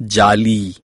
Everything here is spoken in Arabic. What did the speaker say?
جعلی۔